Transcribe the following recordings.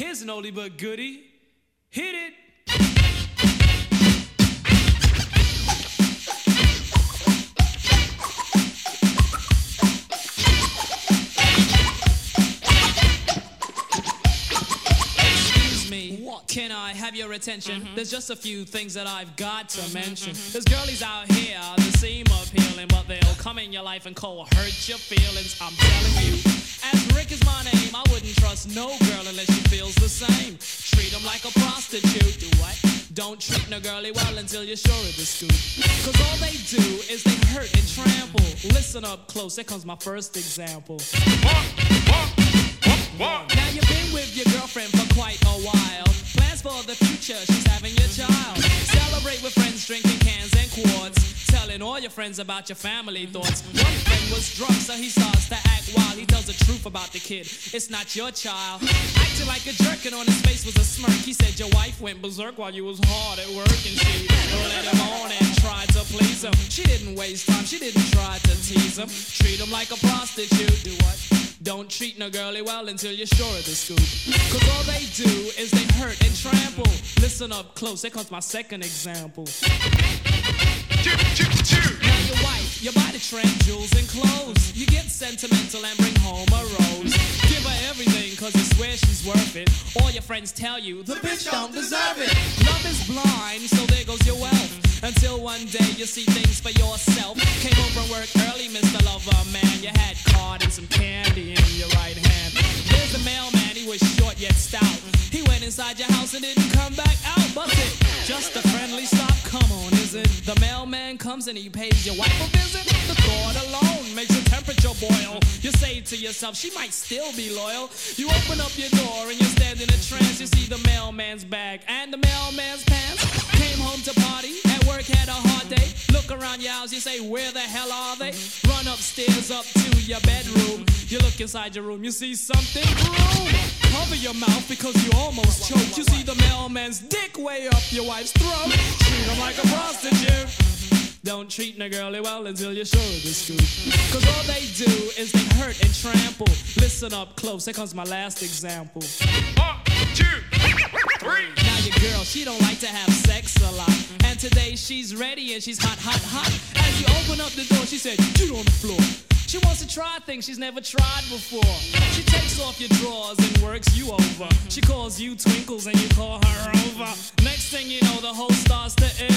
Here's an oldie but goodie. Hit it. Excuse me. What? Can I have your attention? Mm-hmm. There's just a few things that I've got to mm-hmm, mention. Mm-hmm. There's girlies out here your life and cold hurt your feelings. I'm telling you. As Rick is my name, I wouldn't trust no girl unless she feels the same. Treat 'em like a prostitute. Do what? Don't treat no girlie well until you're sure of the scoop. Cause all they do is they hurt and trample. Listen up close, here comes my first example. Now you've been with Telling all your friends about your family thoughts. One friend was drunk, so he starts to act wild. He tells the truth about the kid. It's not your child. Acting like a jerk, and on his face was a smirk. He said your wife went berserk while you was hard at work, and she led him on and tried to please him. She didn't waste time, she didn't try to tease him. Treat him like a prostitute. Do what? Don't treat no girlie well until you're sure of the scoop. Cause all they do is they hurt and trample. Listen up close, here comes my second example. Sentimental and bring home a rose. Give her everything cause you swear she's worth it. All your friends tell you the bitch don't deserve it. Love is blind, so there goes your wealth. Until one day you see things for yourself. Came home from work early, Mr. Lover Man. You had card and some candy in your right hand. There's the mailman, he was short yet stout. He went inside your house and didn't come back out. Bust it, just a friendly stop. Come on? The mailman comes and he pays your wife a visit. The thought alone makes your temperature boil. You say to yourself, she might still be loyal. You open up your door and you stand in a trance. You see the mailman's bag and the mailman's pants. Came home to party, at work had a hard day. Look around your house, you say, where the hell are they? Run upstairs up to your bedroom. You look inside your room, you see something room. Cover your mouth because you almost choked. You see the mailman's dick way up your wife's throat. Treat him like a. Don't treat no girlie well until you're sure of the scoop. Cause all they do is they hurt and trample. Listen up close, here comes my last example. One, two, three. Now your girl, she don't like to have sex a lot. And today she's ready and she's hot, hot, hot. As you open up the door, she said, get on the floor. She wants to try things she's never tried before. She takes off your drawers and works you over. She calls you twinkles and you call her over. Next thing you know, the whole starts to ill.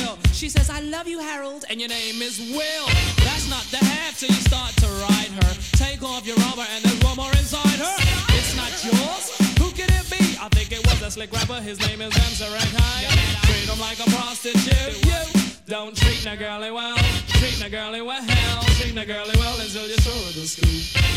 She says, I love you, Harold, and your name is Will. That's not the half till you start to ride her. Take off your rubber and there's one more inside her. It's not yours. Who can it be? I think it was a slick rapper. His name is Emsarek High. Treat him like a prostitute. You don't treat no girlie well. Treat no girlie well. Treat no girlie well until you're sure of the scoop.